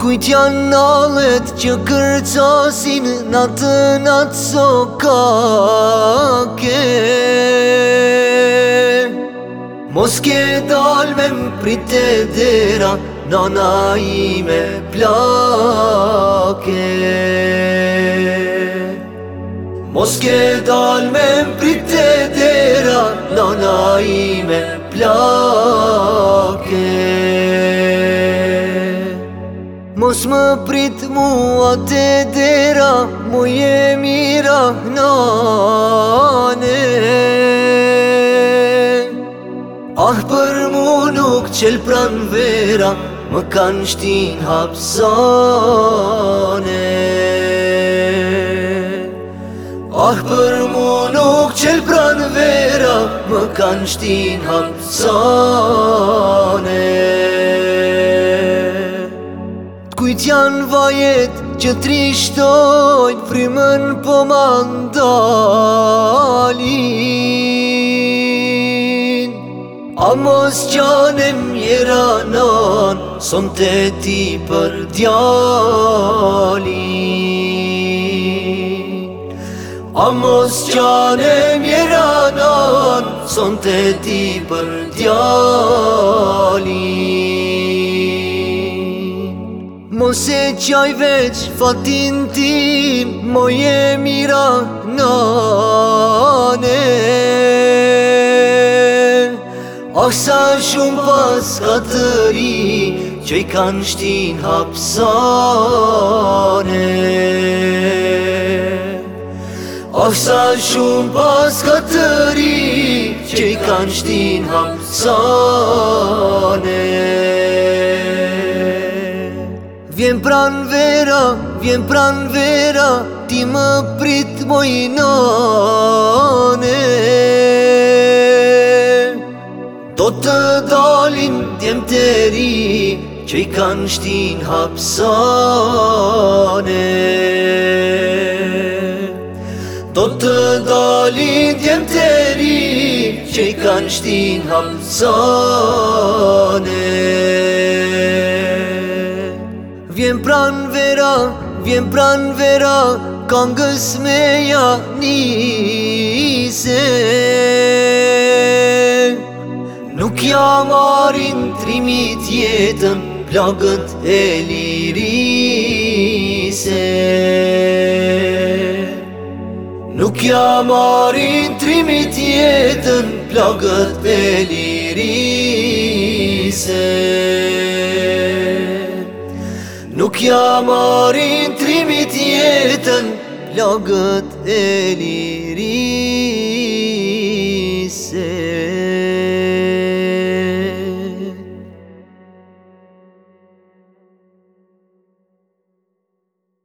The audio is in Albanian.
Kujt janë nalet që kërcasin në të natë sokake Mos ke dalme më prite dera Na na i me plake Mos ke dalme më prite dera Na na i me plake Mos më prit mua të dera, mu je mira nane Ah për mu nuk qel pran vera, më kan shtin hapsane Ah për mu nuk shtin hapsane Kujt janë vajet që trishtojnë Frimën po mandalin A mos qanë e mjera nan Son të ti për djalin A mos qanë e mjera nan Son të ti për djalin se qaj veç fatin tim Moje mira nane Ah sa shumë pas ka të ri Që i kanë shtin hapsane Ah sa shumë pas ka të ri Që i kanë shtin hapsane Vjen pran vera, vjen pran vera, ti më prit moj nane Do të dalin djem të ri, që i kanë shtin hapsane Do të dalin djem të ri, që i kanë shtin hapsane pran vera, vjen pran vera, këngës me ja nise Nuk jam arin trimit jetën, plagët e lirise Nuk jam arin trimit jetën, plagët e lirise Nuk jam arin trimit jetën, plogët e lirise